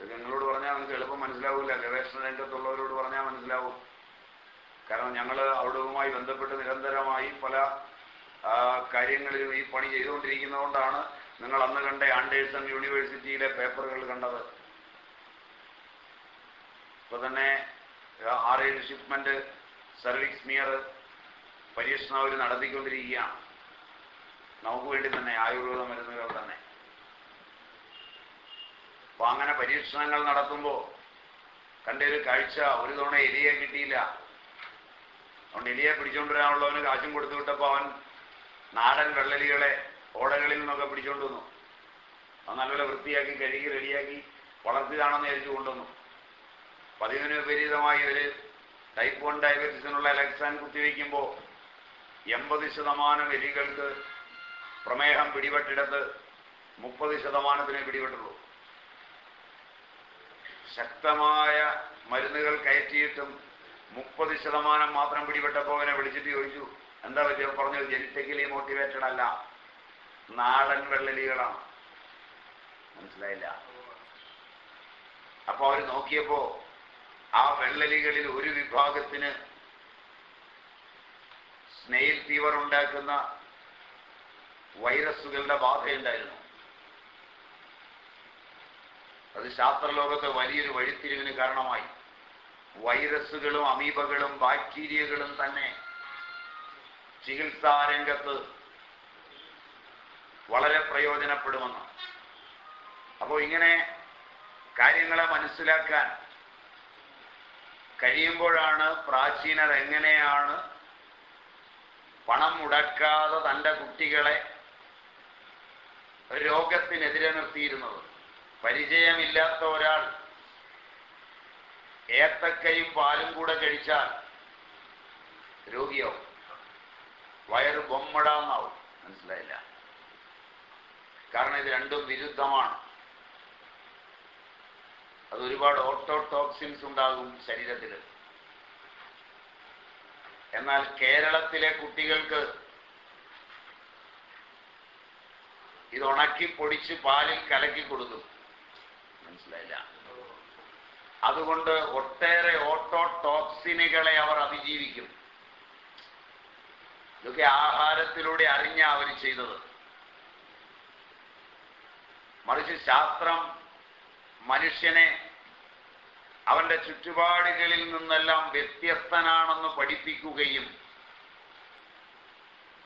നിങ്ങളോട് പറഞ്ഞാൽ നിങ്ങൾക്ക് എളുപ്പം മനസ്സിലാവില്ല ഗവേഷണ രംഗത്തുള്ളവരോട് പറഞ്ഞാൽ മനസ്സിലാവും. കാരണം ഞങ്ങൾ അവിടവുമായി ബന്ധപ്പെട്ട് നിരന്തരമായി പല കാര്യങ്ങളിലും ഈ പണി ചെയ്തുകൊണ്ടിരിക്കുന്നതുകൊണ്ടാണ് നിങ്ങൾ അന്ന് കണ്ട ആൻഡേഴ്സൺ യൂണിവേഴ്സിറ്റിയിലെ പേപ്പറുകൾ കണ്ടത്. ഇപ്പൊ തന്നെ ആർ ഏഴ് ഷിപ്മെന്റ് സർവീസ് മിയർ പരീക്ഷണം അവർ നടത്തിക്കൊണ്ടിരിക്കുകയാണ്. നമുക്ക് വേണ്ടി തന്നെ ആയുർവേദ മരുന്നുകൾ തന്നെ. അപ്പൊ അങ്ങനെ പരീക്ഷണങ്ങൾ നടത്തുമ്പോൾ കണ്ടൊരു കാഴ്ച ഒരു തവണ എലിയെ കിട്ടിയില്ല. അതുകൊണ്ട് എലിയെ പിടിച്ചുകൊണ്ടുവരാനുള്ളവന് കാശും കൊടുത്തു വിട്ടപ്പോൾ അവൻ നാടൻ വെള്ളലികളെ ഓടകളിൽ നിന്നൊക്കെ പിടിച്ചുകൊണ്ട് വന്നു. അത് നല്ലപോലെ വൃത്തിയാക്കി കഴുകി റെഡിയാക്കി വളർത്തിയതാണെന്ന് വിചാരിച്ചു കൊണ്ടുവന്നു. അതിന് വിപരീതമായി ഒരു ടൈപ്പ് വൺ ഡയബറ്റീസിനുള്ള എലക്സാൻ കുത്തിവെക്കുമ്പോൾ എൺപത് ശതമാനം എലികൾക്ക് പ്രമേഹം പിടിപെട്ടിടത്ത് മുപ്പത് ശതമാനത്തിനെ പിടിപെട്ടുള്ളൂ. ശക്തമായ മരുന്നുകൾ കയറ്റിയിട്ടും മുപ്പത് ശതമാനം മാത്രം പിടിപെട്ടപ്പോൾ അവനെ വിളിച്ചിട്ട് ചോദിച്ചു എന്താ പറ്റിയ പറഞ്ഞു ജനിറ്റിക്കലി മോട്ടിവേറ്റഡ് അല്ല. നാടൻ വെള്ളലികളാണ് മനസ്സിലായില്ല. അപ്പൊ അവർ നോക്കിയപ്പോ ആ വെള്ളലികളിൽ ഒരു വിഭാഗത്തിന് സ്നെയിൽ ഫീവർ ഉണ്ടാക്കുന്ന വൈറസുകളുടെ ബാധയുണ്ടായിരുന്നു. അത് ശാസ്ത്രലോകത്തെ വലിയൊരു വഴിത്തിരിവിന് കാരണമായി. വൈറസുകളും അമീബകളും ബാക്ടീരിയകളും തന്നെ ചികിത്സാ രംഗത്ത് വളരെ പ്രയോജനപ്പെടുമെന്ന്. അപ്പോൾ ഇങ്ങനെ കാര്യങ്ങളെ മനസ്സിലാക്കാൻ കഴിയുമ്പോഴാണ് പ്രാചീനർ എങ്ങനെയാണ് പണം മുടക്കാതെ തന്റെ കുട്ടികളെ രോഗത്തിനെതിരെ നിർത്തിയിരുന്നത്. പരിചയമില്ലാത്ത ഒരാൾ ഏത്തക്കയും പാലും കൂടെ കഴിച്ചാൽ രോഗിയാവും. വയറ് ബൊമ്മടാന്നാവും. മനസ്സിലായില്ല? കാരണം ഇത് രണ്ടും വിരുദ്ധമാണ്. അത് ഒരുപാട് ഓട്ടോടോക്സിൻസ് ഉണ്ടാകും ശരീരത്തിൽ. എന്നാൽ കേരളത്തിലെ കുട്ടികൾക്ക് ഇത് ഉണക്കി പൊടിച്ച് പാലിൽ കലക്കി കൊടുക്കും. മനസ്സിലായില്ല. അതുകൊണ്ട് ഒട്ടേറെ ഓട്ടോടോക്സിനുകളെ അവർ അതിജീവിക്കും. ഇതൊക്കെ ആഹാരത്തിലൂടെ അറിഞ്ഞ അവർ ചെയ്തത്. മറിച്ച് ശാസ്ത്രം മനുഷ്യനെ അവന്റെ ചുറ്റുപാടുകളിൽ നിന്നെല്ലാം വ്യത്യസ്തനാണെന്ന് പഠിപ്പിക്കുകയും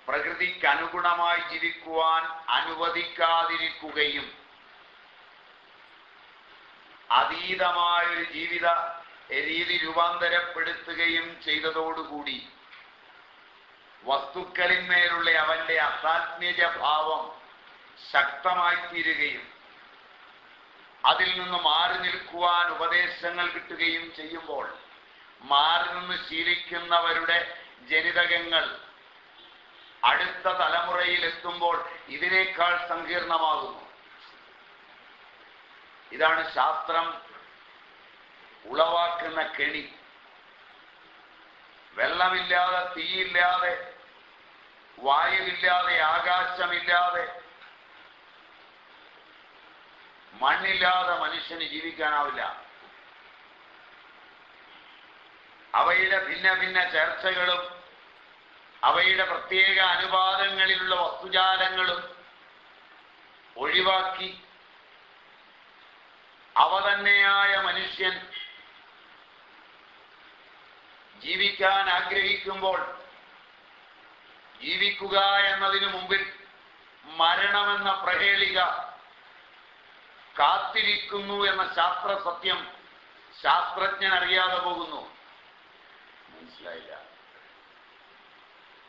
പ്രകൃതിക്കനുഗുണമായി ജീവിക്കുവാൻ അനുവദിക്കാതിരിക്കുകയും അതീതമായൊരു ജീവിത രീതി രൂപാന്തരപ്പെടുത്തുകയും ചെയ്തതോടുകൂടി വസ്തുക്കളിന്മേലുള്ള അവന്റെ അസാത്മ്യജ ഭാവം ശക്തമായി തീരുകയും അതിൽ നിന്ന് മാറി നിൽക്കുവാൻ ഉപദേശങ്ങൾ കിട്ടുകയും ചെയ്യുമ്പോൾ മാറി നിന്ന് ശീലിക്കുന്നവരുടെ ജനിതകങ്ങൾ അടുത്ത തലമുറയിൽ എത്തുമ്പോൾ ഇതിനേക്കാൾ സങ്കീർണമാകുന്നു. ഇതാണ് ശാസ്ത്രം. ഉളവാക്കുന്ന കെണി. വെള്ളമില്ലാതെ തീയില്ലാതെ വായുവില്ലാതെ ആകാശമില്ലാതെ മണ്ണില്ലാതെ മനുഷ്യന് ജീവിക്കാനാവില്ല. അവയുടെ ഭിന്ന ഭിന്ന ചർച്ചകളും അവയുടെ പ്രത്യേക അനുപാതങ്ങളിലുള്ള വസ്തുജാലങ്ങളും ഒഴിവാക്കി അവ തന്നെയായ മനുഷ്യൻ ജീവിക്കാൻ ആഗ്രഹിക്കുമ്പോൾ ജീവിക്കുക എന്നതിനു മുമ്പിൽ മരണമെന്ന പ്രഹേളിക കാത്തിരിക്കുന്നു എന്ന ശാസ്ത്ര സത്യം ശാസ്ത്രജ്ഞൻ അറിയാതെ പോകുന്നു. മനസ്സിലായില്ല.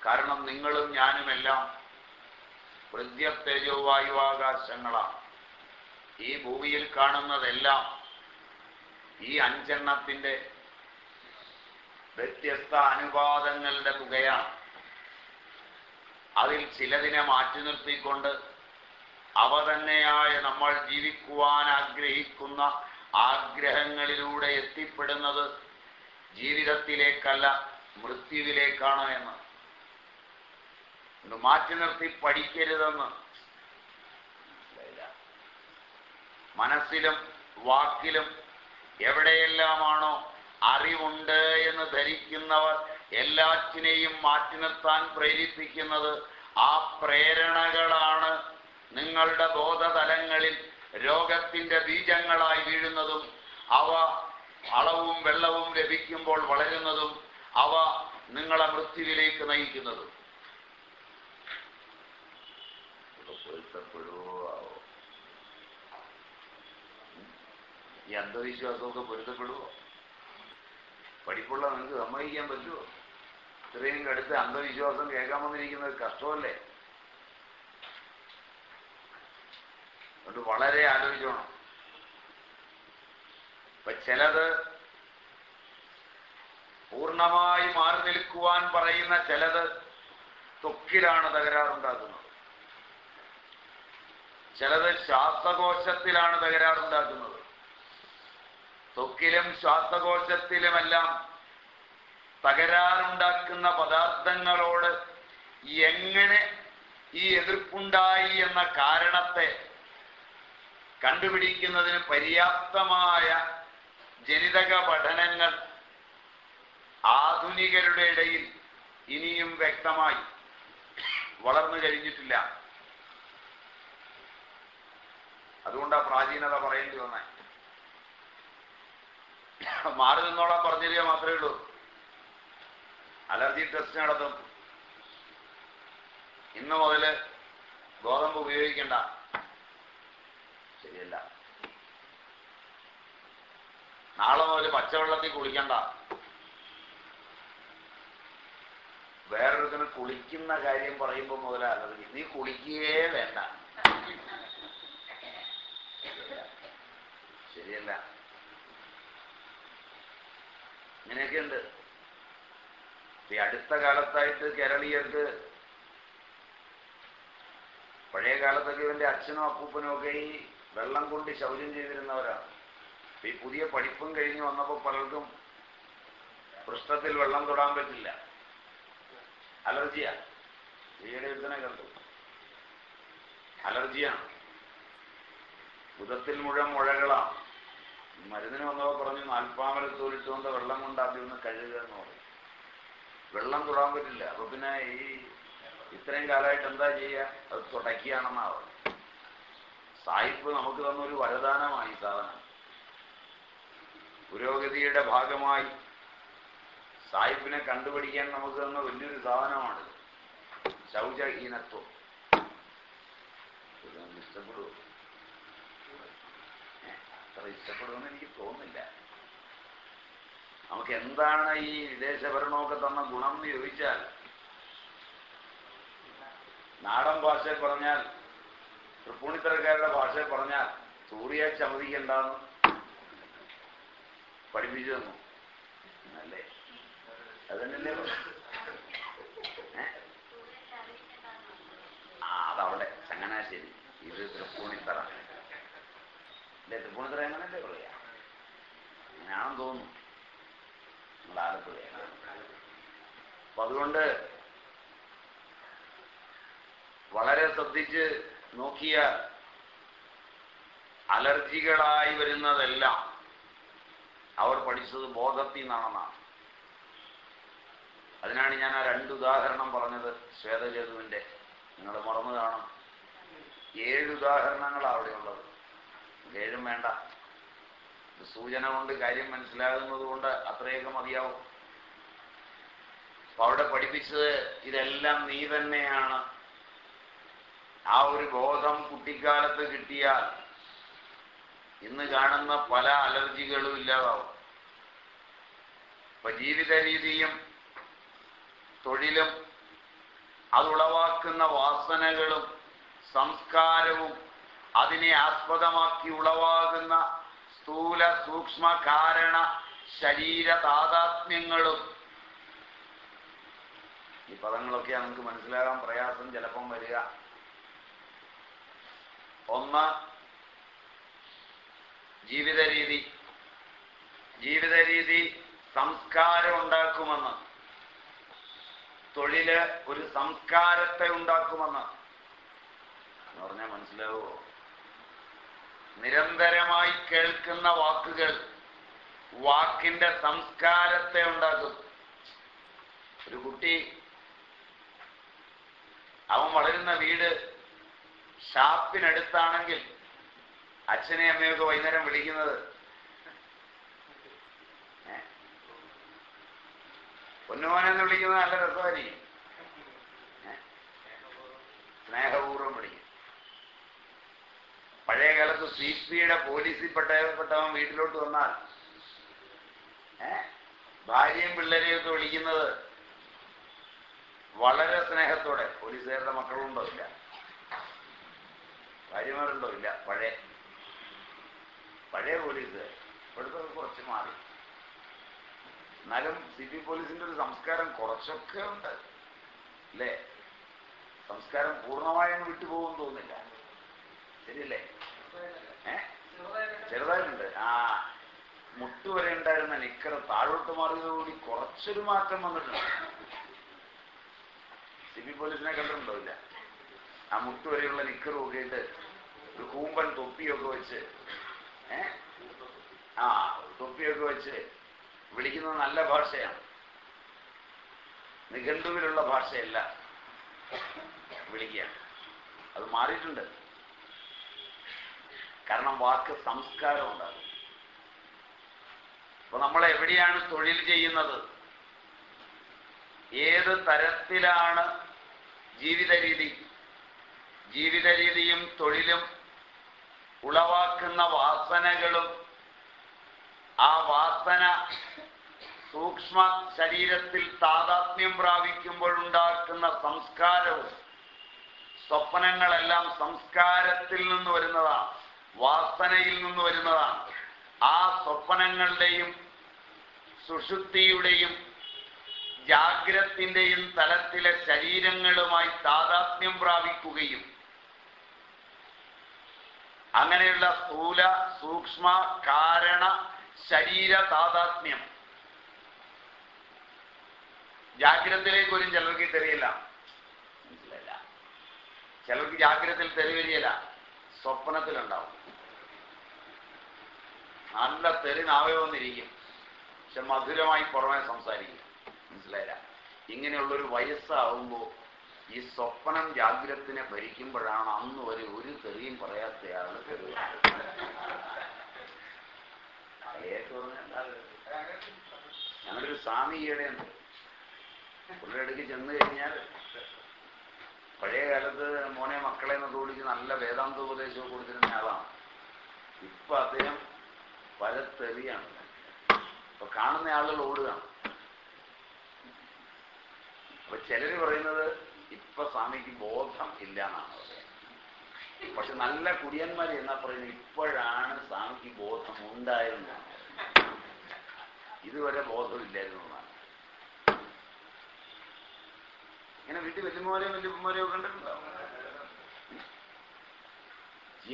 കാരണം നിങ്ങളും ഞാനുമെല്ലാം തേജോ വായുവാകാശങ്ങളാണ് ഈ ഭൂമിയിൽ കാണുന്നതെല്ലാം ഈ അഞ്ചെണ്ണത്തിന്റെ വ്യത്യസ്ത അനുപാതങ്ങളുടെ തുകയാണ്. അതിൽ ചിലതിനെ മാറ്റി നിർത്തിക്കൊണ്ട് അവ തന്നെയായ നമ്മൾ ജീവിക്കുവാൻ ആഗ്രഹിക്കുന്ന ആഗ്രഹങ്ങളിലൂടെ എത്തിപ്പെടുന്നത് ജീവിതത്തിലേക്കല്ല മൃത്യുവിലേക്കാണ് എന്ന്. മാറ്റി നിർത്തി പഠിക്കരുതെന്ന്. മനസ്സിലും വാക്കിലും എവിടെയെല്ലാമാണോ അറിവുണ്ട് എന്ന് ധരിക്കുന്നവർ എല്ലാറ്റിനെയും മാറ്റി നിർത്താൻ പ്രേരിപ്പിക്കുന്നത് ആ പ്രേരണകളാണ് നിങ്ങളുടെ ബോധതലങ്ങളിൽ രോഗത്തിന്റെ ബീജങ്ങളായി വീഴുന്നതും അവ അളവും വെള്ളവും ലഭിക്കുമ്പോൾ വളരുന്നതും അവ നിങ്ങളെ മൃത്യുവിലേക്ക് നയിക്കുന്നതും. പൊരുത്തപ്പെടുവോ ഈ അന്ധവിശ്വാസമൊക്കെ പൊരുത്തപ്പെടുവോ? പഠിപ്പുള്ള നിങ്ങൾക്ക് സമ്മതിക്കാൻ പറ്റുമോ ഇത്രയും അടുത്ത് അന്ധവിശ്വാസം കേൾക്കാൻ വന്നിരിക്കുന്നത് കഷ്ടമല്ലേ? അതുകൊണ്ട് വളരെ ആലോചിച്ചോണം. ഇപ്പൊ ചിലത് പൂർണമായി മാറി നിൽക്കുവാൻ പറയുന്ന ചിലത് ത്വക്കിലാണ് തകരാറുണ്ടാക്കുന്നത്. ചിലത് ശ്വാസകോശത്തിലാണ് തകരാറുണ്ടാക്കുന്നത്. ത്വക്കിലും ശ്വാസകോശത്തിലുമെല്ലാം തകരാറുണ്ടാക്കുന്ന പദാർത്ഥങ്ങളോട് എങ്ങനെ ഈ എതിർപ്പുണ്ടായി എന്ന കാരണത്തെ കണ്ടുപിടിക്കുന്നതിന് പര്യാപ്തമായ ജനിതക പഠനങ്ങൾ ആധുനികരുടെ ഇടയിൽ ഇനിയും വ്യക്തമായി വളർന്നു കഴിഞ്ഞിട്ടില്ല. അതുകൊണ്ടാണ് പ്രാചീനത പറയേണ്ടി വന്നേ. മാറി നിന്നോളാൻ പറഞ്ഞിരിക്കുക മാത്രമേ ഉള്ളൂ. അലർജി ടെസ്റ്റ് നടത്തും. ഇന്ന് മുതൽ ഗോതമ്പ് ഉപയോഗിക്കണ്ട. ശരിയല്ല. നാളെ മുതൽ പച്ചവെള്ളത്തിൽ കുളിക്കണ്ട. വേറൊരുത്തിന് കുളിക്കുന്ന കാര്യം പറയുമ്പോൾ മുതൽ അലർജി. നീ കുളിക്കുകയേ വേണ്ട. ശരിയല്ല. ഇങ്ങനെയൊക്കെയുണ്ട്. ഈ അടുത്ത കാലത്തായിട്ട് കേരളീയർക്ക് പഴയ കാലത്തൊക്കെ ഇവന്റെ അച്ഛനും അപ്പൂപ്പനും ഒക്കെ ഈ വെള്ളം കൊണ്ട് ശൗചം ചെയ്തിരുന്നവരാണ്. ഈ പുതിയ പഠിപ്പും കഴിഞ്ഞ് വന്നപ്പോൾ പലർക്കും പൃഷ്ഠത്തിൽ വെള്ളം തൊടാൻ പറ്റില്ല. അലർജിയാ. ഈയിടെ ഒരുത്തനെ കണ്ടു. അലർജിയാണ്. ബുധത്തിൽ മുഴുവൻ മുഴകളാണ്. മരുന്നിന് വന്നപ്പോ പറഞ്ഞു നാൽപ്പാമല തോലിട്ടുകൊണ്ട് വെള്ളം കൊണ്ട് ആദ്യം ഒന്ന് കഴുകുക എന്ന് പറയും വെള്ളം തൊടാൻ പറ്റില്ല. അപ്പൊ പിന്നെ ഈ ഇത്രയും കാലമായിട്ട് എന്താ ചെയ്യുക അത് തുടക്കുകയാണെന്നാ പറഞ്ഞു സായിപ്പ് നമുക്ക് തന്ന ഒരു വരദാനമായി സാധനം. പുരോഗതിയുടെ ഭാഗമായി സായിപ്പിനെ കണ്ടുപിടിക്കാൻ നമുക്ക് തന്ന വലിയൊരു സാധനമാണ് ശൗചഹീനത്വം. ഇഷ്ടപ്പെടുവോ അത്ര ഇഷ്ടപ്പെടുമെന്ന് എനിക്ക് തോന്നുന്നില്ല. നമുക്ക് എന്താണ് ഈ വിദേശഭരണമൊക്കെ തന്ന ഗുണം എന്ന് ചോദിച്ചാൽ നാടൻ ഭാഷയിൽ പറഞ്ഞാൽ തൃപ്പൂണിത്തരക്കാരുടെ ഭാഷയിൽ പറഞ്ഞാൽ സൂര്യ ചമതിക്കണ്ടെന്ന് പഠിപ്പിച്ചു തന്നു. അല്ലേ? അതന്നല്ലേ ആ അതവിടെ. ചങ്ങനാശ്ശേരി. ഇത് തൃപ്പൂണിത്തറ. അല്ലേ? തൃപ്പൂണിത്തറ എങ്ങനല്ലേ പറയാ അങ്ങനെയാണെന്ന് തോന്നുന്നു. നമ്മുടെ ആലപ്പുഴയാണ് അപ്പൊ അതുകൊണ്ട് വളരെ ശ്രദ്ധിച്ച് നോക്കിയ അലർജികളായി വരുന്നതെല്ലാം അവർ പഠിച്ചത് ബോധത്തിൽ നിന്നാണെന്നാണ്. അതിനാണ് ഞാൻ ആ രണ്ട് ഉദാഹരണം പറഞ്ഞത് ശ്വേതചേതുവിന്റെ. നിങ്ങൾ മറന്നു കാണും. ഏഴ് ഉദാഹരണങ്ങളാണ് അവിടെ ഏഴും വേണ്ട. സൂചന കൊണ്ട് കാര്യം മനസ്സിലാകുന്നത് കൊണ്ട് അത്രയൊക്കെ മതിയാവും. അപ്പൊ അവിടെ പഠിപ്പിച്ചത് ഇതെല്ലാം നീ തന്നെയാണ്. ആ ഒരു ബോധം കുട്ടിക്കാലത്ത് കിട്ടിയാൽ ഇന്ന് കാണുന്ന പല അലർജികളും ഇല്ലാതാവും. അപ്പൊ ജീവിത രീതിയും തൊഴിലും അതുളവാക്കുന്ന വാസനകളും സംസ്കാരവും അതിനെ ആസ്പദമാക്കി ഉളവാകുന്ന സ്ഥൂല സൂക്ഷ്മ കാരണ ശരീര താതാത്മ്യങ്ങളും. ഈ പദങ്ങളൊക്കെ നമുക്ക് മനസ്സിലാകാൻ പ്രയാസം ചിലപ്പം വരിക. ഒന്ന് ജീവിത രീതി ജീവിത രീതി സംസ്കാരം ഉണ്ടാക്കുമെന്ന്. തൊഴിൽ ഒരു സംസ്കാരത്തെ ഉണ്ടാക്കുമെന്ന്. പറഞ്ഞാൽ മനസ്സിലാവുമോ? നിരന്തരമായി കേൾക്കുന്ന വാക്കുകൾ വാക്കിന്റെ സംസ്കാരത്തെ ഉണ്ടാക്കും ഒരു കുട്ടി അവൻ വളരുന്ന വീട് ഷാപ്പിനടുത്താണെങ്കിൽ അച്ഛനെ അമ്മയൊക്കെ വൈകുന്നേരം വിളിക്കുന്നത്? പൊന്നുമോനെന്ന് വിളിക്കുന്നത് നല്ല രസമായിരിക്കും? സ്നേഹപൂർവം വിളിക്കും പഴയ കാലത്ത് സി പിയുടെ പോലീസിൽ പെട്ടവൻ വീട്ടിലോട്ട് വന്നാൽ ഭാര്യയും പിള്ളേരെയും ഒക്കെ വിളിക്കുന്നത് വളരെ സ്നേഹത്തോടെ. പോലീസുകാരുടെ മക്കളുണ്ടോ ഇല്ല? ഭാര്യമാരുണ്ടോ ഇല്ല? പഴയ പഴയ പോലീസുകാർ ഇപ്പോഴത്തെ കുറച്ച് മാറി. എന്നാലും സിറ്റി പോലീസിന്റെ ഒരു സംസ്കാരം കുറച്ചൊക്കെ ഉണ്ട്. അല്ലേ? സംസ്കാരം പൂർണമായും വിട്ടുപോകുമെന്ന് തോന്നില്ല ശരിയല്ലേ? ചെറുതായിട്ടുണ്ട്. ആ മുട്ടുവരെ ഉണ്ടായിരുന്ന നിക്കർ താഴോട്ട് മാറിയതോടുകൂടി കുറച്ചൊരു മാറ്റം വന്നിട്ടുണ്ട്. സിബി പോലീസിനെ കണ്ടിട്ടുണ്ടോ ഇല്ല ആ മുട്ടുവരെയുള്ള നിക്കറും ഒക്കെ ഇട്ട് ഒരു കൂമ്പൻ തൊപ്പിയൊക്കെ വെച്ച് ഏ? ആ തൊപ്പിയൊക്കെ വെച്ച് വിളിക്കുന്നത് നല്ല ഭാഷയാണ്. നിഘണ്ടുവിലുള്ള ഭാഷയല്ല വിളിക്കുക. അത് മാറിയിട്ടുണ്ട്. കാരണം വാക്ക് സംസ്കാരം ഉണ്ടാകും. അപ്പൊ നമ്മൾ എവിടെയാണ് തൊഴിൽ ചെയ്യുന്നത്? ഏത് തരത്തിലാണ് ജീവിത രീതി? ജീവിത രീതിയും തൊഴിലും ഉളവാക്കുന്ന വാസനകളും ആ വാസന സൂക്ഷ്മ ശരീരത്തിൽ താതാത്മ്യം പ്രാപിക്കുമ്പോൾ ഉണ്ടാക്കുന്ന സംസ്കാരവും സ്വപ്നങ്ങളെല്ലാം സംസ്കാരത്തിൽ നിന്ന് വരുന്നതാണ്. വാസനയിൽ നിന്ന് വരുന്നതാണ്. ആ സ്വപ്നങ്ങളുടെയും സുഷുപ്തിയുടെയും ജാഗ്രത്തിന്റെയും തലത്തിലെ ശരീരങ്ങളുമായി താതാത്മ്യം പ്രാപിക്കുകയും അങ്ങനെയുള്ള സ്ഥൂല സൂക്ഷ്മ കാരണ ശരീര താതാത്മ്യം. ജാഗ്രതയിലേക്ക് ഒരു ചിലർക്ക് തെറിയില്ല. മനസ്സിലല്ല ചിലർക്ക് ജാഗ്രതയിൽ തെറി വരികയില്ല. സ്വപ്നത്തിലുണ്ടാവും. നല്ല തെറി നാവേ വന്നിരിക്കും പക്ഷെ മധുരമായി പുറമെ സംസാരിക്കും. മനസ്സിലായില്ല? ഇങ്ങനെയുള്ളൊരു വയസ്സാവുമ്പോൾ ഈ സ്വപ്നം ജാഗ്രത്തിനെ ഭരിക്കുമ്പോഴാണ് അന്ന് വരെ ഒരു തെറിയും പറയാത്തയാൾ ഞങ്ങളൊരു സ്വാമി ഈയിടെയുണ്ട് പുള്ളിയുടെ അടുക്ക് ചെന്ന് കഴിഞ്ഞാൽ പഴയ കാലത്ത് മോനെ മക്കളെ എന്നൊക്കെ വിളിച്ച് നല്ല വേദാന്ത ഉപദേശവും കൊടുത്തിരുന്ന ആളാണ്. ഇപ്പൊ അദ്ദേഹം പല തെറിയാണ് അപ്പൊ കാണുന്ന ആളുകൾ ഓടുകയാണ്. അപ്പൊ ചിലര് പറയുന്നത് ഇപ്പൊ സ്വാമിക്ക് ബോധം ഇല്ല എന്നാണ് പറയുന്നത്. പക്ഷെ നല്ല കുടിയന്മാർ എന്നാ പറയുന്നത്? ഇപ്പോഴാണ് സ്വാമിക്ക് ബോധം ഉണ്ടായതെന്നാണ് ഇതുവരെ ബോധമില്ലായിരുന്നു എന്നാണ്. ഇങ്ങനെ വീട്ടിൽ വല്യമ്മമാരെയും ഒക്കെ കണ്ടിട്ടുണ്ടാവും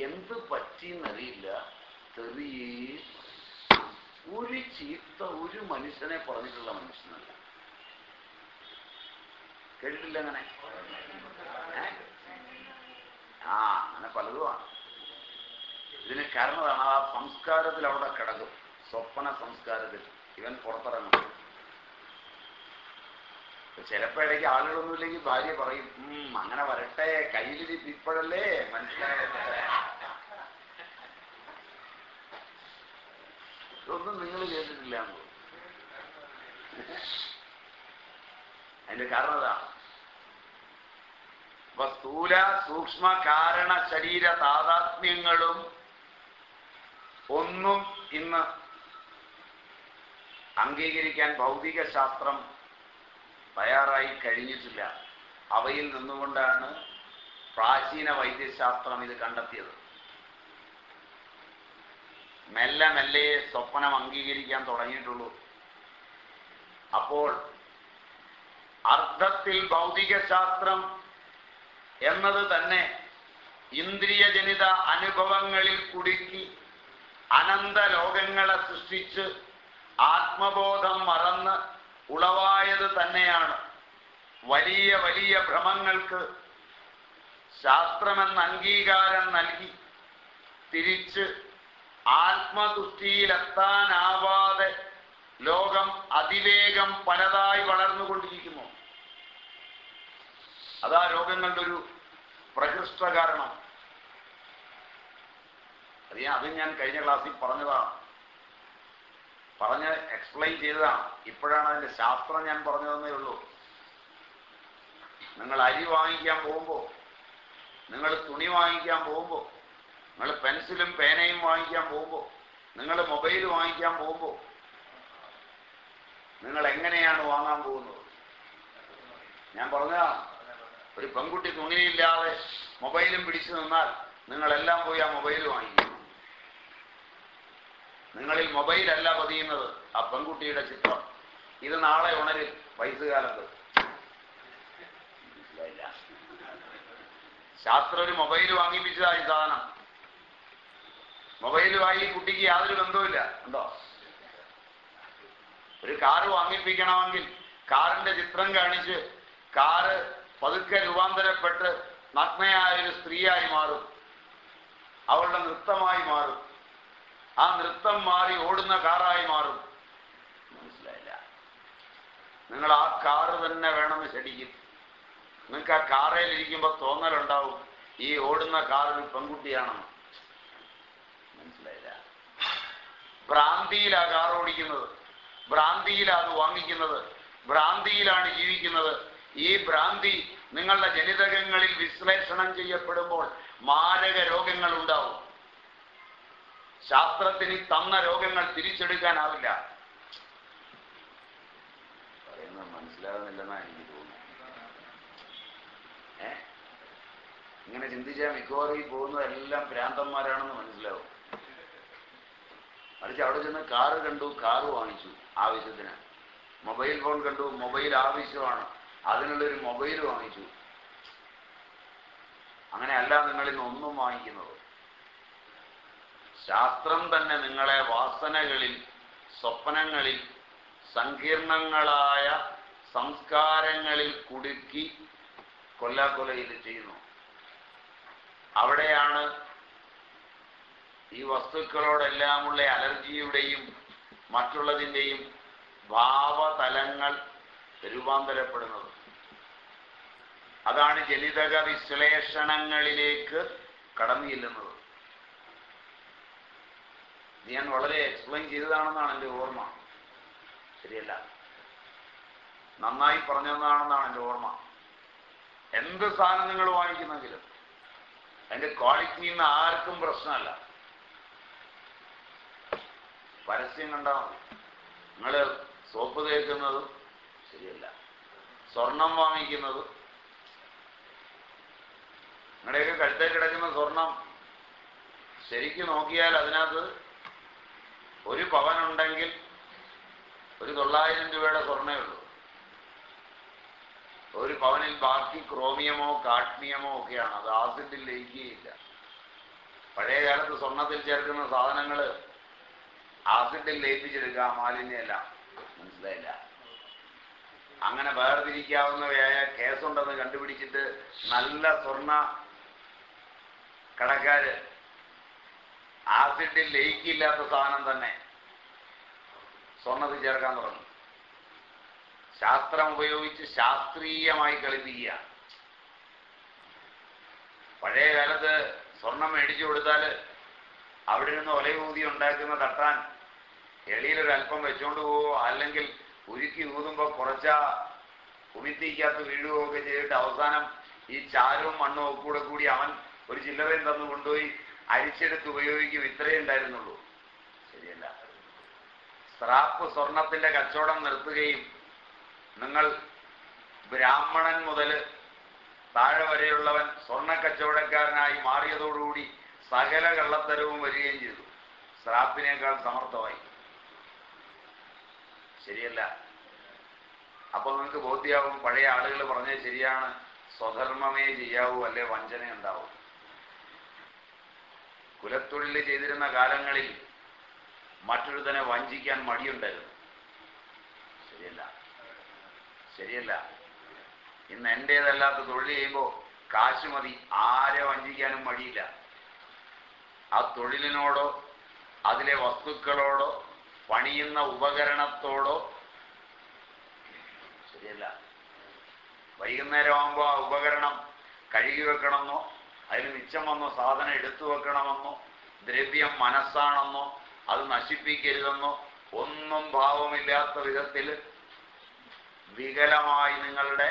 എന്ത് പറ്റിയെന്നറിയില്ല തെറിയേ ഒരു ചീത്ത ഒരു മനുഷ്യനെ പറഞ്ഞിട്ടുള്ള മനുഷ്യനല്ല. കേട്ടിട്ടില്ല അങ്ങനെ? ആ അങ്ങനെ പലതുമാണ് ഇതിന് കാരണമാണ് ആ സംസ്കാരത്തിൽ അവിടെ കിടക്കും. സ്വപ്ന സംസ്കാരത്തിൽ. ഇവൻ പുറത്തിറങ്ങും. ചിലപ്പോഴേക്ക് ആളുകളൊന്നുമില്ലെങ്കിൽ ഭാര്യ പറയും അങ്ങനെ വരട്ടെ കയ്യിലിരി ഇപ്പോഴല്ലേ? ഇതൊന്നും നിങ്ങൾ ചെയ്തിട്ടില്ല എന്ന്. അതിന്റെ കാരണം അപ്പൊ സ്ഥൂല സൂക്ഷ്മ കാരണ ശരീര താതാത്മ്യങ്ങളും ഒന്നും ഇന്ന് അംഗീകരിക്കാൻ ഭൗതിക ശാസ്ത്രം തയ്യാറായി കഴിഞ്ഞിട്ടില്ല. അവയിൽ നിന്നുകൊണ്ടാണ് പ്രാചീന വൈദ്യശാസ്ത്രം ഇത് കണ്ടെത്തിയത്. മെല്ലെ മെല്ലെ സ്വപ്നം അംഗീകരിക്കാൻ തുടങ്ങിയിട്ടുള്ളൂ. അപ്പോൾ അർത്ഥത്തിൽ ഭൗതികശാസ്ത്രം എന്നത് തന്നെ ഇന്ദ്രിയജനിത അനുഭവങ്ങളിൽ കുടുക്കി അനന്ത ലോകങ്ങളെ സൃഷ്ടിച്ച് ആത്മബോധം മറന്ന് ഉളവായത് തന്നെയാണ്. വലിയ വലിയ ഭ്രമങ്ങൾക്ക് ശാസ്ത്രമെന്ന അംഗീകാരം നൽകി തിരിച്ച് ആത്മതുഷ്ടിയിലെത്താനാവാതെ ലോകം അതിവേഗം പലതായി വളർന്നുകൊണ്ടിരിക്കുന്നു അതാ രോഗങ്ങളുടെ ഒരു പ്രകൃഷ്ട കാരണം. ഞാൻ അത് ഞാൻ കഴിഞ്ഞ ക്ലാസ്സിൽ പറഞ്ഞതാണ് പറഞ്ഞ് എക്സ്പ്ലെയിൻ ചെയ്തതാണ് ഇപ്പോഴാണ് അതിന്റെ ശാസ്ത്രം ഞാൻ പറഞ്ഞതെന്നേ ഉള്ളൂ. നിങ്ങൾ അരി വാങ്ങിക്കാൻ പോകുമ്പോൾ നിങ്ങൾ തുണി വാങ്ങിക്കാൻ പോകുമ്പോൾ നിങ്ങൾ പെൻസിലും പേനയും വാങ്ങിക്കാൻ പോകുമ്പോൾ നിങ്ങൾ മൊബൈൽ വാങ്ങിക്കാൻ പോകുമ്പോൾ നിങ്ങൾ എങ്ങനെയാണ് വാങ്ങാൻ പോകുന്നത്? ഞാൻ പറഞ്ഞതാണ് ഒരു പെൺകുട്ടി തുണിയില്ലാതെ മൊബൈലും പിടിച്ചു നിന്നാൽ നിങ്ങളെല്ലാം പോയി ആ മൊബൈൽ വാങ്ങിക്കും. നിങ്ങളിൽ മൊബൈലല്ല പതിയുന്നത് ആ പെൺകുട്ടിയുടെ ചിത്രം. ഇത് നാളെ ഉണരിൽ വയസ്സുകാലത്ത് ശാസ്ത്ര ഒരു മൊബൈൽ വാങ്ങിപ്പിച്ചതായി സാധനം. മൊബൈലുമായി കുട്ടിക്ക് യാതൊരു ബന്ധവുമില്ല. ഉണ്ടോ ഒരു കാറ് വാങ്ങിപ്പിക്കണമെങ്കിൽ കാറിന്റെ ചിത്രം കാണിച്ച് കാറ് പതുക്കെ രൂപാന്തരപ്പെട്ട് നഗ്നയായ ഒരു സ്ത്രീയായി മാറും. അവളുടെ നൃത്തമായി മാറും. ആ നൃത്തം മാറി ഓടുന്ന കാറായി മാറും. മനസ്സിലായില്ല? നിങ്ങൾ ആ കാറ് തന്നെ വേണമെന്ന് ശടിക്കും നിങ്ങൾക്ക് ആ കാറയിലിരിക്കുമ്പോൾ തോന്നലുണ്ടാവും. ഈ ഓടുന്ന ഒരു പെൺകുട്ടിയാണെന്ന് മനസ്സിലായില്ല ഭ്രാന്തിയിലാ കാർ ഓടിക്കുന്നത് അത് വാങ്ങിക്കുന്നത്. ഭ്രാന്തിയിലാണ് ജീവിക്കുന്നത്. ഈ ഭ്രാന്തി നിങ്ങളുടെ ജനിതകങ്ങളിൽ വിശ്ലേഷണം ചെയ്യപ്പെടുമ്പോൾ മാരക രോഗങ്ങൾ ഉണ്ടാവും. ശാസ്ത്രത്തിന് തന്ന രോഗങ്ങൾ തിരിച്ചെടുക്കാനാവില്ല. പറയുന്നത് എനിക്ക് തോന്നുന്നത്. ഇങ്ങനെ ചിന്തിച്ചാൽ മിക്കവാറും ഈ പോകുന്നതെല്ലാം ഭ്രാന്തന്മാരാണെന്ന് മനസ്സിലാവും. മറിച്ച് അവിടെ ചെന്ന് കാറ് കണ്ടു കാറ് വാങ്ങിച്ചു ആവശ്യത്തിന്. മൊബൈൽ ഫോൺ കണ്ടു മൊബൈൽ ആവശ്യമാണ്. അതിനുള്ളൊരു മൊബൈൽ വാങ്ങിച്ചു. അങ്ങനെയല്ല നിങ്ങളിൽ ഒന്നും വാങ്ങിക്കുന്നത്. ശാസ്ത്രം തന്നെ നിങ്ങളെ വാസനകളിൽ സ്വപ്നങ്ങളിൽ സങ്കീർണങ്ങളായ സംസ്കാരങ്ങളിൽ കുടുക്കി കൊല്ലാക്കൊലയിൽ ചെയ്യുന്നു. അവിടെയാണ് ഈ വസ്തുക്കളോടെല്ലാമുള്ള അലർജിയുടെയും മറ്റുള്ളതിന്റെയും ഭാവതലങ്ങൾ രൂപാന്തരപ്പെടുന്നത്. അതാണ് ജനിതക വിശ്ലേഷണങ്ങളിലേക്ക് കടന്നു ചെല്ലുന്നത് ഞാൻ വളരെ എക്സ്പ്ലെയിൻ ചെയ്തതാണെന്നാണ് എന്റെ ഓർമ്മ. ശരിയല്ല. നന്നായി പറഞ്ഞതാണെന്നാണ് എന്റെ ഓർമ്മ. എന്ത് സാധനം നിങ്ങൾ വാങ്ങിക്കുന്നെങ്കിലും അതിന്റെ ക്വാളിറ്റിയിൽ നിന്ന് ആർക്കും പ്രശ്നമല്ല. പരസ്യം കണ്ടാൽ മതി നിങ്ങൾ സോപ്പ് തേക്കുന്നത് ശരിയല്ല. സ്വർണം വാങ്ങിക്കുന്നത്. നിങ്ങളുടെയൊക്കെ കഴുത്തേ കിടക്കുന്ന സ്വർണം ശരിക്കും നോക്കിയാൽ അതിനകത്ത് ഒരു പവനുണ്ടെങ്കിൽ ഒരു തൊള്ളായിരം രൂപയുടെ സ്വർണേ ഉള്ളൂ. ഒരു പവനിൽ ബാക്കി ക്രോമിയമോ കാഡ്മിയമോ ഒക്കെയാണ്. അത് ആസിഡിൽ ലയിക്കുകയില്ല. പഴയ കാലത്ത് സ്വർണത്തിൽ ചേർക്കുന്ന സാധനങ്ങൾ ആസിഡിൽ ലയിപ്പിച്ചെടുക്കാം മാലിന്യമല്ല. മനസ്സിലായില്ല? അങ്ങനെ വേർതിരിക്കാവുന്നവയായ കേസുണ്ടെന്ന് കണ്ടുപിടിച്ചിട്ട് നല്ല സ്വർണ കടക്കാര് ആസിഡിൽ ലയിക്കില്ലാത്ത സാധനം തന്നെ സ്വർണത്തിൽ ചേർക്കാൻ തുടങ്ങി. ശാസ്ത്രം ഉപയോഗിച്ച് ശാസ്ത്രീയമായി കളിപ്പിക്കുക. പഴയ കാലത്ത് സ്വർണം മേടിച്ചു കൊടുത്താൽ അവിടെ നിന്ന് ഒലയൂതി ഉണ്ടാക്കുന്ന തട്ടാൻ എളിയിലൊരല്പം വെച്ചോണ്ട് പോവോ? അല്ലെങ്കിൽ ഉരുക്കി ഊതുമ്പോൾ കുറച്ച കുമിത്തിക്കകത്ത് വീഴുകയോ ഒക്കെ ചെയ്തിട്ട് അവസാനം ഈ ചാരവും മണ്ണും ഒക്കെ കൂടെ കൂടി അവൻ ഒരു ചില്ലറയും തന്നു കൊണ്ടുപോയി അരിച്ചെടുത്ത് ഉപയോഗിക്കും. ഇത്രയേ ഉണ്ടായിരുന്നുള്ളൂ. ശരിയല്ല. സ്രാപ്പ് സ്വർണത്തിന്റെ കച്ചവടം നിർത്തുകയും നിങ്ങൾ ബ്രാഹ്മണൻ മുതൽ താഴെ വരെയുള്ളവൻ സ്വർണ കച്ചവടക്കാരനായി മാറിയതോടുകൂടി സകല കള്ളത്തരവും വരികയും ചെയ്തു. സ്രാപ്പിനേക്കാൾ സമർത്ഥമായി. ശരിയല്ല. അപ്പൊ നിങ്ങൾക്ക് ബോധ്യാവും പഴയ ആളുകൾ പറഞ്ഞത് ശരിയാണ്. സ്വധർമ്മമേ ചെയ്യാവൂ അല്ലെ വഞ്ചന ഉണ്ടാവും കുലത്തൊഴിൽ ചെയ്തിരുന്ന കാലങ്ങളിൽ മറ്റൊരുത്തനെ വഞ്ചിക്കാൻ മടിയുണ്ടായിരുന്നു. ശരിയല്ല. ശരിയല്ല. ഇന്ന് എന്റേതല്ലാത്ത തൊഴിൽ ചെയ്യുമ്പോൾ കാശ് മതി. ആരെ വഞ്ചിക്കാനും മടിയില്ല. ആ തൊഴിലിനോടോ അതിലെ വസ്തുക്കളോടോ പണിയുന്ന ഉപകരണത്തോടോ? ശരിയല്ല. വൈകുന്നേരം ആകുമ്പോൾ ആ ഉപകരണം കഴുകി വെക്കണമെന്നോ അതിന് മിച്ചം വന്നോ സാധനം എടുത്തു വെക്കണമെന്നോ ദ്രവ്യം മനസ്സാണെന്നോ അത് നശിപ്പിക്കരുതെന്നോ ഒന്നും ഭാവമില്ലാത്ത വിധത്തിൽ വികലമായി നിങ്ങളുടെ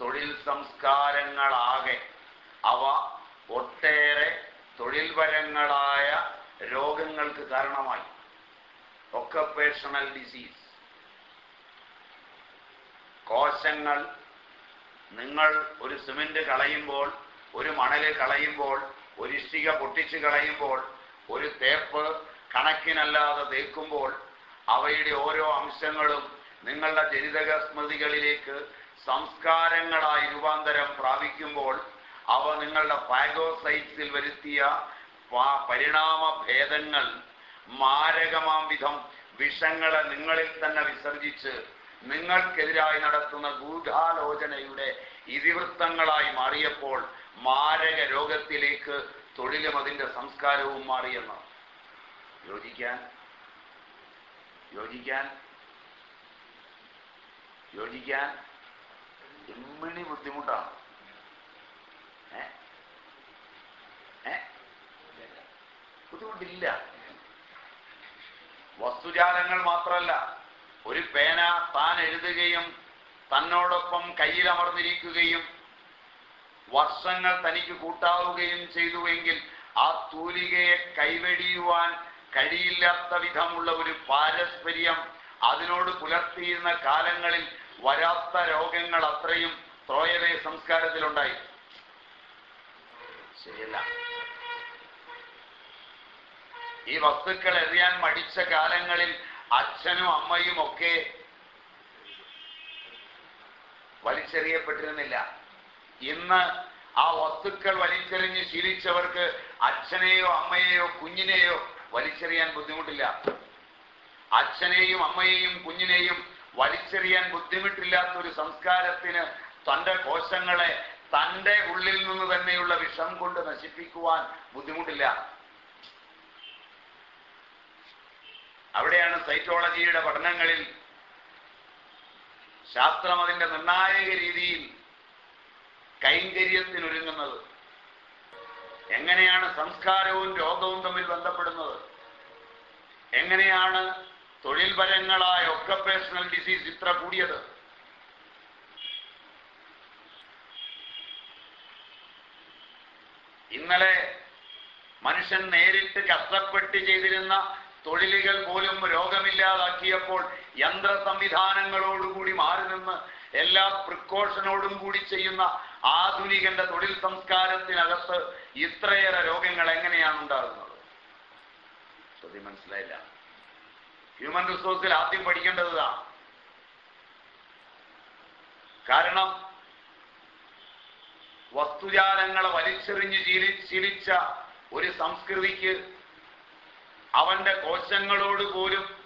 തൊഴിൽ സംസ്കാരങ്ങളാകെ അവ ഒട്ടേറെ തൊഴിൽപരങ്ങളായ രോഗങ്ങൾക്ക് കാരണമായി. ഒക്കപ്പേഷണൽ ഡിസീസ് കോശങ്ങൾ നിങ്ങൾ ഒരു സിമെന്റ് കളയുമ്പോൾ ഒരു മണൽ കളയുമ്പോൾ ഒരു ഇഷ്ടിക പൊട്ടിച്ചു കളയുമ്പോൾ ഒരു തേപ്പ് കണക്കിനല്ലാതെ തേക്കുമ്പോൾ അവയുടെ ഓരോ അംശങ്ങളും നിങ്ങളുടെ ജനിതക സ്മൃതികളിലേക്ക് സംസ്കാരങ്ങളായി രൂപാന്തരം പ്രാപിക്കുമ്പോൾ അവ നിങ്ങളുടെ ഫാഗോസൈറ്റ്സിൽ വരുത്തിയ പരിണാമ ഭേദങ്ങൾ മാരകമാം വിധം വിഷങ്ങളെ നിങ്ങളിൽ തന്നെ വിസർജിച്ച് നിങ്ങൾക്കെതിരായി നടത്തുന്ന ഗൂഢാലോചനയുടെ ഇതിവൃത്തങ്ങളായി മാറിയപ്പോൾ മാരക രോഗത്തിലേക്ക് തൊഴിലും അതിന്റെ സംസ്കാരവും മാറിയെന്ന് യോജിക്കാൻ. യോജിക്കാൻ. യോജിക്കാൻ. എമ്മിണി ബുദ്ധിമുട്ടാണ്. ബുദ്ധിമുട്ടില്ല. വസ്തുജാലങ്ങൾ മാത്രമല്ല ഒരു പേന താൻ എഴുതുകയും തന്നോടൊപ്പം കയ്യിലമർന്നിരിക്കുകയും വർഷങ്ങൾ തനിക്ക് കൂട്ടാവുകയും ചെയ്തുവെങ്കിൽ ആ തൂലികയെ കൈവെടിയുവാൻ കഴിയില്ലാത്ത വിധമുള്ള ഒരു പാരസ്പര്യം അതിനോട് പുലർത്തിയിരുന്ന കാലങ്ങളിൽ വരാത്ത രോഗങ്ങൾ അത്രയും ത്രോയവേ സംസ്കാരത്തിലുണ്ടായി. ശരിയല്ല. ഈ വസ്തുക്കൾ എറിയാൻ മടിച്ച കാലങ്ങളിൽ അച്ഛനും അമ്മയും ഒക്കെ വലിച്ചെറിയപ്പെട്ടിരുന്നില്ല. ഇന്ന് ആ വസ്തുക്കൾ വലിച്ചെറിഞ്ഞ് ശീലിച്ചവർക്ക് അച്ഛനെയോ അമ്മയെയോ കുഞ്ഞിനെയോ വലിച്ചെറിയാൻ ബുദ്ധിമുട്ടില്ല. അച്ഛനെയും അമ്മയെയും കുഞ്ഞിനെയും വലിച്ചെറിയാൻ ബുദ്ധിമുട്ടില്ലാത്ത ഒരു സംസ്കാരത്തിന് തന്റെ കോശങ്ങളെ തന്റെ ഉള്ളിൽ നിന്ന് തന്നെയുള്ള വിഷം കൊണ്ട് നശിപ്പിക്കുവാൻ ബുദ്ധിമുട്ടില്ല. അവിടെയാണ് സൈറ്റോളജിയുടെ പഠനങ്ങളിൽ ശാസ്ത്രം അതിന്റെ നിർണായക രീതിയിൽ കൈങ്കര്യത്തിനൊരുങ്ങുന്നത്. എങ്ങനെയാണ് സംസ്കാരവും രോഗവും തമ്മിൽ ബന്ധപ്പെടുന്നത്? എങ്ങനെയാണ് തൊഴിൽപരങ്ങളായ ഒക്കപ്പേഷണൽ ഡിസീസ് ഇത്ര കൂടിയത്? ഇന്നലെ മനുഷ്യൻ നേരിട്ട് കഷ്ടപ്പെട്ട് ചെയ്തിരുന്ന തൊഴിലുകൾ പോലും രോഗമില്ലാതാക്കിയപ്പോൾ യന്ത്ര സംവിധാനങ്ങളോടുകൂടി മാറി നിന്ന് എല്ലാ പ്രിക്കോഷനോടും കൂടി ചെയ്യുന്ന ആധുനികന്റെ തൊഴിൽ സംസ്കാരത്തിനകത്ത് ഇത്രയേറെ രോഗങ്ങൾ എങ്ങനെയാണ് ഉണ്ടാകുന്നത്? ശ്രുതി മനസ്സിലായില്ല. ഹ്യൂമൻ റിസോഴ്സിൽ ആദ്യം പഠിക്കേണ്ടതാണ് കാരണം വസ്തുജാലങ്ങളെ വലിച്ചെറിഞ്ഞ് ശീലി ശീലിച്ച ഒരു സംസ്കൃതിക്ക് അവന്റെ കോശങ്ങളോട് പോലും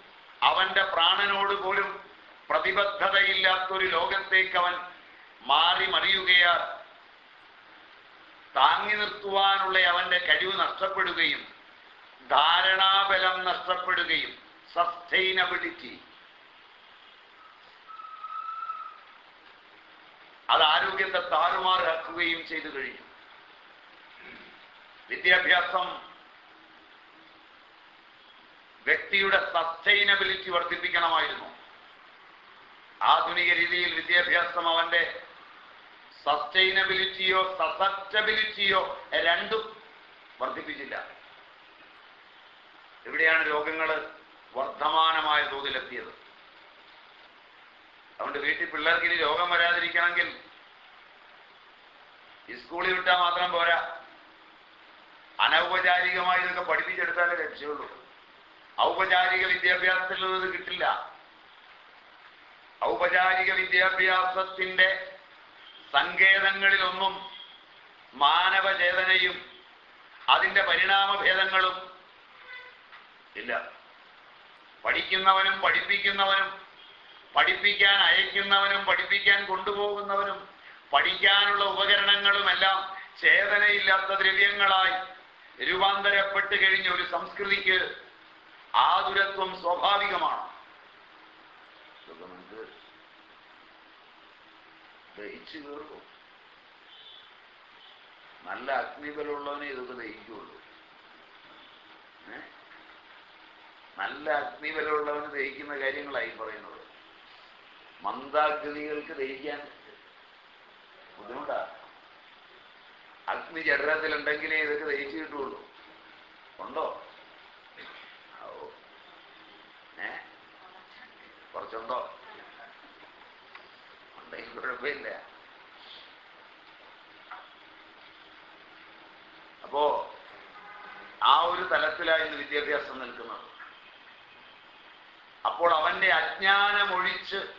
അവന്റെ പ്രാണനോട് പോലും പ്രതിബദ്ധതയില്ലാത്തൊരു ലോകത്തേക്ക് അവൻ മാറി മറിയുകയാൽ താങ്ങി നിർത്തുവാനുള്ള അവന്റെ കഴിവ് നഷ്ടപ്പെടുകയും ധാരണാബലം നഷ്ടപ്പെടുകയും സസ്റ്റൈനബിലിറ്റി. അത് ആരോഗ്യത്തെ താറുമാറാക്കുകയും ചെയ്തു കഴിഞ്ഞു. വിദ്യാഭ്യാസം വ്യക്തിയുടെ സസ്റ്റൈനബിലിറ്റി വർദ്ധിപ്പിക്കണമായിരുന്നു. ആധുനിക രീതിയിൽ വിദ്യാഭ്യാസം അവന്റെ സസ്റ്റൈനബിലിറ്റിയോ സസപ്റ്റബിലിറ്റിയോ രണ്ടും വർദ്ധിപ്പിച്ചില്ല. എവിടെയാണ് രോഗങ്ങൾ വർദ്ധമാനമായ തോതിലെത്തിയത്. അതുകൊണ്ട് വീട്ടിൽ പിള്ളേർക്ക് ഇനി രോഗം വരാതിരിക്കണമെങ്കിൽ സ്കൂളിൽ വിട്ടാൽ മാത്രം പോരാ. അനൗപചാരികമായി ഇതൊക്കെ പഠിപ്പിച്ചെടുത്താലേ രക്ഷയുള്ളൂ ഔപചാരിക വിദ്യാഭ്യാസത്തിൽ നിന്ന് കിട്ടില്ല. ഔപചാരിക വിദ്യാഭ്യാസത്തിന്റെ സങ്കേതങ്ങളിലൊന്നും മാനവചേതനയും അതിന്റെ പരിണാമഭേദങ്ങളും ഇല്ല. പഠിക്കുന്നവനും പഠിപ്പിക്കുന്നവനും പഠിപ്പിക്കാൻ അയക്കുന്നവനും പഠിപ്പിക്കാൻ കൊണ്ടുപോകുന്നവനും പഠിക്കാനുള്ള ഉപകരണങ്ങളും എല്ലാം ചേതനയില്ലാത്ത ദ്രവ്യങ്ങളായി രൂപാന്തരപ്പെട്ട് കഴിഞ്ഞ ഒരു സംസ്കൃതിക്ക് ആതുരത്വം സ്വാഭാവികമാണ്. ദഹിച്ചു കയറുമോ നല്ല അഗ്നിബലമുള്ളവനെ ഇതൊക്കെ ദഹിക്കുള്ളൂ? നല്ല അഗ്നിബലമുള്ളവന് ദഹിക്കുന്ന കാര്യങ്ങളായി പറയുന്നത്. മന്ദാഗ്നികൾക്ക് ദഹിക്കാൻ ബുദ്ധിമുട്ടാ. അഗ്നി ജഡരത്തിലുണ്ടെങ്കിലേ ഇതൊക്കെ ദഹിച്ചു കിട്ടുള്ളൂ ഉണ്ടോ ഓ ഏ കുറച്ചുണ്ടോ? ഉണ്ടെങ്കിൽ കുഴപ്പമില്ല. അപ്പോ ആ ഒരു തലത്തിലായിരുന്നു വിദ്യാഭ്യാസം നിൽക്കുന്നത്. അപ്പോൾ അവന്റെ അജ്ഞാനമൊഴിച്ച്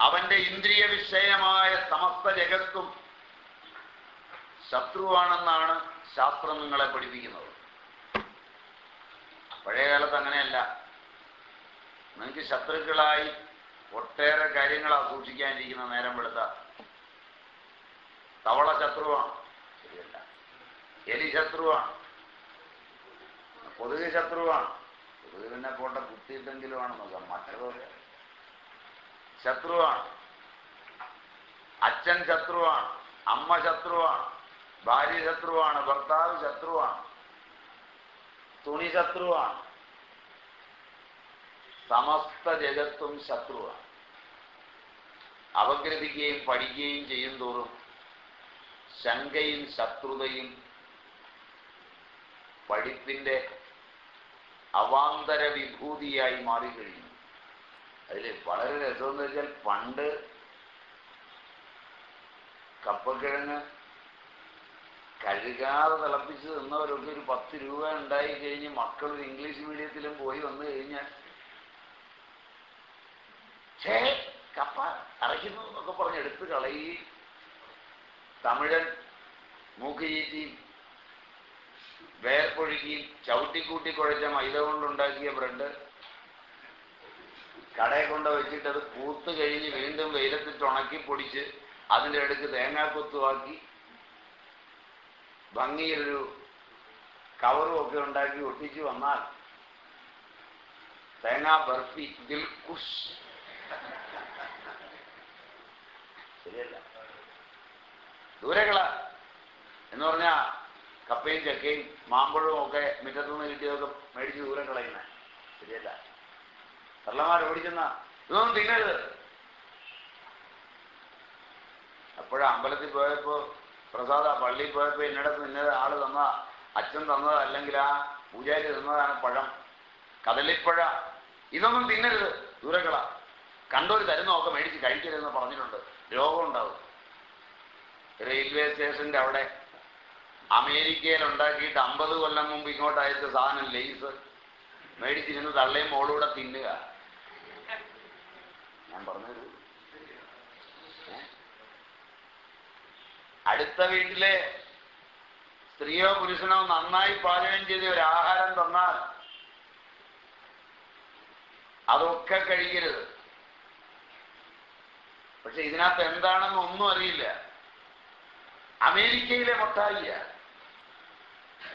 അവന്റെ ഇന്ദ്രിയ വിഷയമായ സമസ്ത ജഗത്തും ശത്രുവാണെന്നാണ് ശാസ്ത്രം നിങ്ങളെ പഠിപ്പിക്കുന്നത്. പഴയ കാലത്ത് അങ്ങനെയല്ല. നിങ്ങൾക്ക് ശത്രുക്കളായി ഒട്ടേറെ കാര്യങ്ങളാണ് സൂക്ഷിക്കാനിരിക്കുന്ന നേരം വെളുത്ത. തവള ശത്രുവാണ് ശരിയല്ല. എലി ശത്രുവാണ് കൊതുക് ശത്രുവാണ് കൊതുക് പിന്നെ പോണ്ട കുത്തിയിട്ടെങ്കിലുമാണ് നോക്കാം. മറ്റേതൊക്കെ ശത്രുവാണ് അച്ഛൻ ശത്രുവാണ് അമ്മ ശത്രുവാണ് ഭാര്യ ശത്രുവാണ്. ഭർത്താവ് ശത്രുവാണ് തുണി ശത്രുവാണ് സമസ്ത ജഗത്തും ശത്രുവാണ് അപഗ്രഥിക്കുകയും പഠിക്കുകയും ചെയ്യും തോറും ശങ്കയും ശത്രുതയും പഠിപ്പിന്റെ അവാന്തര വിഭൂതിയായി മാറിക്കഴിഞ്ഞു. അതിൽ വളരെ രസമെന്ന് വെച്ചാൽ പണ്ട് കപ്പക്കിഴങ്ങ് കഴുകാതെ തിളപ്പിച്ച് തിന്നവരൊക്കെ ഒരു പത്ത് രൂപ ഉണ്ടായി മക്കൾ ഇംഗ്ലീഷ് മീഡിയത്തിലും പോയി വന്നു കഴിഞ്ഞാൽ ഛേ കപ്പ അരയ്ക്കുന്നു എന്നൊക്കെ പറഞ്ഞ് എടുത്ത് കളയുകയും തമിഴൻ മൂക്കുചീറ്റി വേർപ്പൊഴുകി ചവിട്ടിക്കൂട്ടി കുഴച്ച മൈദ കൊണ്ടുണ്ടാക്കിയ ബ്രെഡ് കടയെ കൊണ്ട് വെച്ചിട്ട് അത് പൂത്ത് കഴിഞ്ഞ് വീണ്ടും വെയിലത്തിട്ട് ഉണക്കി പൊടിച്ച് അതിന്റെ അടുക്ക് തേങ്ങാക്കൊത്തുവാക്കി ഭംഗിയൊരു കവറും ഒക്കെ ഉണ്ടാക്കി ഒട്ടിച്ച് വന്നാൽ തേങ്ങാ ബർഫി ദിൽകുഷ് ശരിയല്ല. ദൂരകള എന്ന് പറഞ്ഞാ കപ്പയും ചക്കയും മാമ്പഴവും ഒക്കെ മുറ്റത്തുനിന്ന് കിട്ടിയതൊക്കെ മേടിച്ച് ദൂരം കളയുന്ന. ശരിയല്ല. കള്ളമാർ ഓടിച്ചെന്ന? ഇതൊന്നും തിന്നരുത്. അപ്പോഴാ അമ്പലത്തിൽ പോയപ്പോ പ്രസാദ പള്ളിയിൽ പോയപ്പോ എന്നിടത്ത് നിന്നത് ആൾ തന്ന അച്ഛൻ തന്നത് അല്ലെങ്കിൽ ആ പൂജാരി തന്നതാണ് പഴം. കദളിപ്പഴ ഇതൊന്നും തിന്നരുത് ദൂരകള കണ്ടൊരു തരുന്നതൊക്കെ മേടിച്ച് കഴിക്കരുതെന്ന് പറഞ്ഞിട്ടുണ്ട്. രോഗം ഉണ്ടാവും റെയിൽവേ സ്റ്റേഷന്റെ അവിടെ അമേരിക്കയിൽ ഉണ്ടാക്കിയിട്ട് അമ്പത് കൊല്ലം മുമ്പ് ഇങ്ങോട്ട് അയച്ച സാധനം ലെയ്സ് മേടിച്ചിരുന്ന് തള്ളയും മോളൂടെ തിന്നുക. ഞാൻ പറഞ്ഞത് അടുത്ത വീട്ടിലെ സ്ത്രീയോ പുരുഷനോ നന്നായി പാചകം ചെയ്ത ഒരു ആഹാരം തന്നാൽ അതൊക്കെ കഴിക്കരുത്. പക്ഷെ ഇതിനകത്ത് എന്താണെന്ന് ഒന്നും അറിയില്ല. അമേരിക്കയിലെ മുട്ടായിയ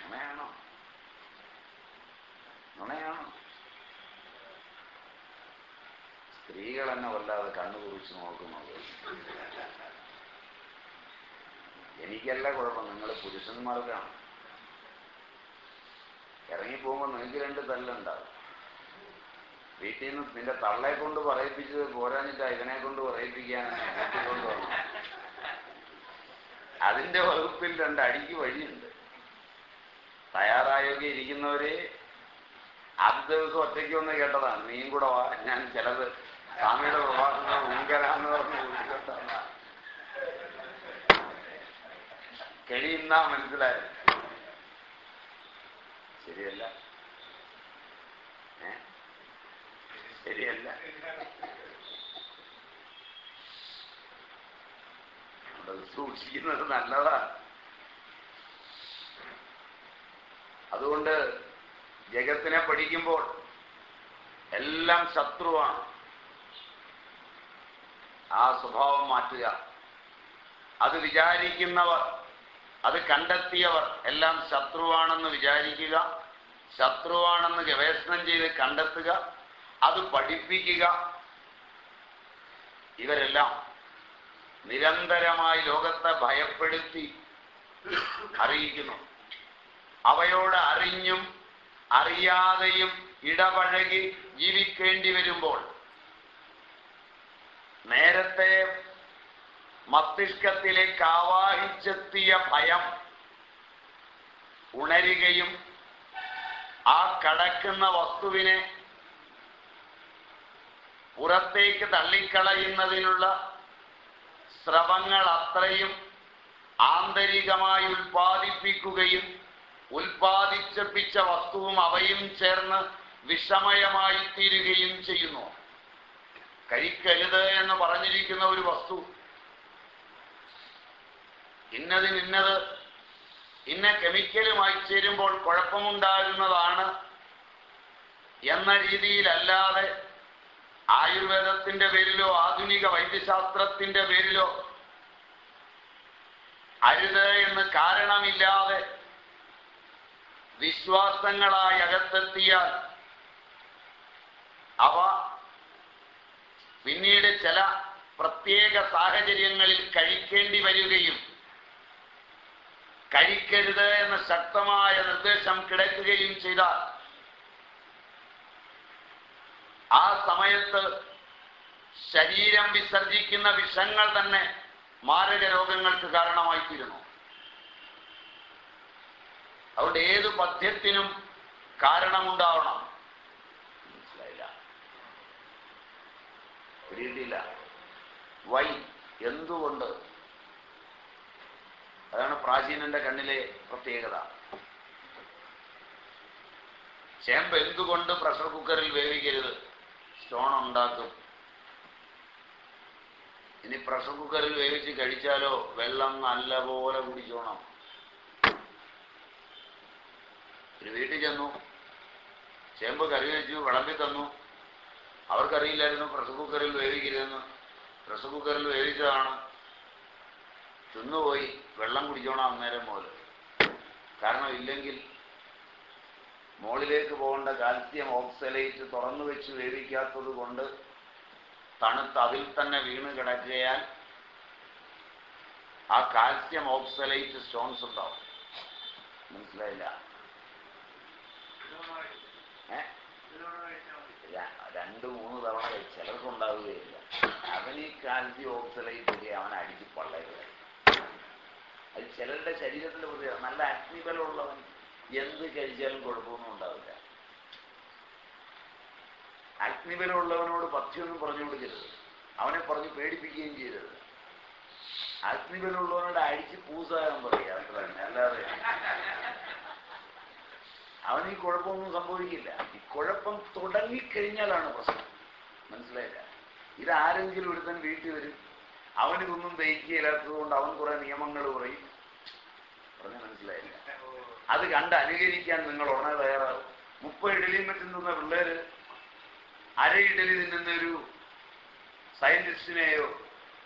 നുണയാണോ? നുണയാണോ? സ്ത്രീകൾ എന്നെ വല്ലാതെ കണ്ണു കുറിച്ച് നോക്കുന്നത്. എനിക്കല്ല കുഴപ്പം. നിങ്ങൾ പുരുഷന്മാർക്കാണ്. ഇറങ്ങിപ്പോകുമ്പോൾ നിങ്ങൾക്ക് രണ്ട് തല്ലുണ്ടാവും. വീട്ടിൽ നിന്ന് നിന്റെ തള്ളെ കൊണ്ട് പറയിപ്പിച്ചത് പോരാഞ്ഞിട്ട് ഇവനെ കൊണ്ട് പറയിപ്പിക്കാനാണ് കൊണ്ട് അതിന്റെ വകുപ്പിൽ രണ്ട് അടിക്ക് വഴിയുണ്ട്. തയ്യാറായൊക്കെ ഇരിക്കുന്നവര് ആദ്യ ദിവസം ഒറ്റയ്ക്ക് ഒന്ന് കേട്ടതാണ്. നീയും കൂടെ വാ ഞാൻ ചിലത് സ്വാമിയുടെ പ്രഭാഷണം മുൻകരാന്ന് പറഞ്ഞ് വിളിച്ചിട്ടാണ് കഴിയുന്ന മനസ്സിലായത്? ശരിയല്ല ഏ ശരിയല്ല. സൂക്ഷിക്കുന്നത് നല്ലതാണ് അതുകൊണ്ട് ജഗത്തിനെ പഠിക്കുമ്പോൾ എല്ലാം ശത്രുവാണ്. ആ സ്വഭാവം മാറ്റുക. അത് വിചാരിക്കുന്നവർ അത് കണ്ടെത്തിയവർ എല്ലാം ശത്രുവാണെന്ന് വിചാരിക്കുക ശത്രുവാണെന്ന് ഗവേഷണം ചെയ്ത് കണ്ടെത്തുക അത് പഠിപ്പിക്കുക. ഇവരെല്ലാം നിരന്തരമായി ലോകത്തെ ഭയപ്പെടുത്തി അറിയിക്കുന്നു. അവയോട് അറിഞ്ഞും അറിയാതെയും ഇടപഴകി ജീവിക്കേണ്ടി വരുമ്പോൾ നേരത്തെ മസ്തിഷ്കത്തിലേക്ക് ആവാഹിച്ചെത്തിയ ഭയം ഉണരുകയും ആ കടക്കുന്ന വസ്തുവിനെ പുറത്തേക്ക് തള്ളിക്കളയുന്നതിനുള്ള സ്രവങ്ങൾ അത്രയും ആന്തരികമായി ഉൽപ്പാദിപ്പിക്കുകയും ഉൽപ്പാദിച്ചപ്പിച്ച വസ്തുവും അവയും ചേർന്ന് വിഷമയമായി തീരുകയും ചെയ്യുന്നു. കഴിക്കരുത് എന്ന് പറഞ്ഞിരിക്കുന്ന ഒരു വസ്തു ഇന്നത് ഇന്നത് ഇന്ന കെമിക്കലുമായി ചേരുമ്പോൾ കുഴപ്പമുണ്ടാകുന്നതാണ് എന്ന രീതിയിലല്ലാതെ ആയുർവേദത്തിന്റെ പേരിലോ ആധുനിക വൈദ്യശാസ്ത്രത്തിന്റെ പേരിലോ അരുത് എന്ന് കാരണമില്ലാതെ വിശ്വാസങ്ങളായി അകത്തെത്തിയാൽ അവ പിന്നീട് ചില പ്രത്യേക സാഹചര്യങ്ങളിൽ കഴിക്കേണ്ടി വരികയും കഴിക്കരുത് എന്ന ശക്തമായ നിർദ്ദേശം കിടക്കുകയും ചെയ്താൽ ആ സമയത്ത് ശരീരം വിസർജിക്കുന്ന വിഷങ്ങൾ തന്നെ മാരക രോഗങ്ങൾക്ക് കാരണമായിത്തീരുന്നു. അതുകൊണ്ട് ഏത് പദ്യത്തിനും കാരണമുണ്ടാവണം. മനസ്സിലായില്ല? പിടിയിട്ടില്ല. വൈ എന്തുകൊണ്ട്? അതാണ് പ്രാചീനന്റെ കണ്ണിലെ പ്രത്യേകത. ചേമ്പ് എന്തുകൊണ്ട് പ്രഷർ കുക്കറിൽ വേവിക്കരുത്? സ്റ്റോൺ ഉണ്ടാക്കും. ഇനി പ്രഷർ കുക്കറിൽ വേവിച്ച് കഴിച്ചാലോ വെള്ളം നല്ലപോലെ കുടിച്ചോണം ഒരു വീട്ടിൽ ചെന്നു. ചേമ്പ് കറി വെച്ചു വിളമ്പി തന്നു. അവർക്കറിയില്ലായിരുന്നു പ്രഷർ കുക്കറിൽ വേവിക്കരുതെന്ന്. പ്രഷർ കുക്കറിൽ വേവിച്ചതാണ്. തിന്നുപോയി വെള്ളം കുടിച്ചോണം അന്നേരം പോലെ കാരണം ഇല്ലെങ്കിൽ മുകളിലേക്ക് പോകേണ്ട കാൽസ്യം ഓക്സലേറ്റ് തുറന്നു വെച്ച് വേവിക്കാത്തത് കൊണ്ട് തണുത്ത് അതിൽ തന്നെ വീണ് കിടക്കുകയാൽ ആ കാൽസ്യം ഓക്സലേറ്റ് സ്റ്റോൺസ് ഉണ്ടാവും. മനസ്സിലായില്ല? രണ്ടു മൂന്ന് തവണ ചിലർക്കുണ്ടാവുകയില്ല അവന് ഈ കാൽസ്യം ഓക്സലേറ്റ് ഒക്കെ അവൻ അടിച്ച് പള്ളയുക അത് ചിലരുടെ ശരീരത്തിന്റെ നല്ല അഗ്നിബലമുള്ളവൻ എന്ത് കഴിച്ചാലും കുഴപ്പമൊന്നും ഉണ്ടാവില്ല. അഗ്നിബലമുള്ളവനോട് പഥ്യമൊന്നും പറഞ്ഞു കൊടുക്കരുത്. അവനെ പറഞ്ഞ് പേടിപ്പിക്കുകയും ചെയ്യരുത്. അഗ്നിബലമുള്ളവനോട് അഴിച്ച് പൂസാകാൻ പറയുക അത്ര തന്നെ. അല്ലാതെ അവന് ഈ കുഴപ്പമൊന്നും സംഭവിക്കില്ല. ഈ കുഴപ്പം തുടങ്ങിക്കഴിഞ്ഞാലാണ് പ്രശ്നം. മനസ്സിലായില്ല? ഇതാരെങ്കിലും ഒരുത്തൻ വീട്ടിൽ വരും. അവനിതൊന്നും ദഹിക്കുകയില്ലാത്തത് കൊണ്ട് അവൻ കുറെ നിയമങ്ങൾ പറയും. പറഞ്ഞ മനസ്സിലായില്ല? അത് കണ്ട് അനുകരിക്കാൻ നിങ്ങൾ ഉടനെ തയ്യാറാവും. മുപ്പത് ഇഡലിയും മറ്റും തിന്ന പിള്ളേര് അര ഇഡലി തിന്നുന്ന ഒരു സയന്റിസ്റ്റിനെയോ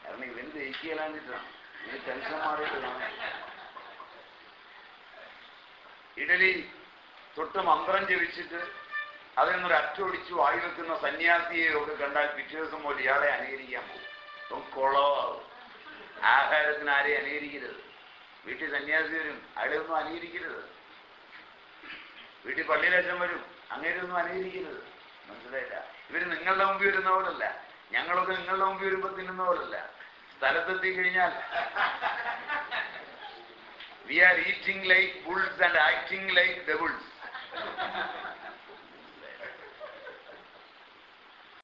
കാരണം ഇവന് ദഹിക്കുകയില്ലാഞ്ഞിട്ടാണ് ഇത് ടെൻഷൻ മാറിയിട്ടാണ്. ഇഡലി തൊട്ട് മന്ത്രം ജപിച്ചിട്ട് അതിൽ നിന്നൊരു അറ്റൊടിച്ച് വായി വെക്കുന്ന സന്യാസിയെയോട് കണ്ടാൽ പിറ്റേ ദിവസം പോലെ ഇയാളെ അനുകരിക്കാൻ പോകും. കൊളവാകും. ആഹാരത്തിന് ആരെയും അനുകരിക്കരുത്. വീട്ടിൽ സന്യാസി വരും. അയാളെയൊന്നും അനുകരിക്കരുത് വീട്ടിൽ പള്ളിയിലച്ഛൻ വരും. അങ്ങനെയൊന്നും അനുകരിക്കരുത് മനസ്സിലായില്ല? ഇവർ നിങ്ങളുടെ മുമ്പിൽ വരുന്ന പോലല്ല ഞങ്ങളൊക്കെ നിങ്ങളുടെ മുമ്പിൽ വരുമ്പോ തിന്നുന്ന പോലല്ല സ്ഥലത്തെത്തി കഴിഞ്ഞാൽ we are eating like bulls and acting like doubles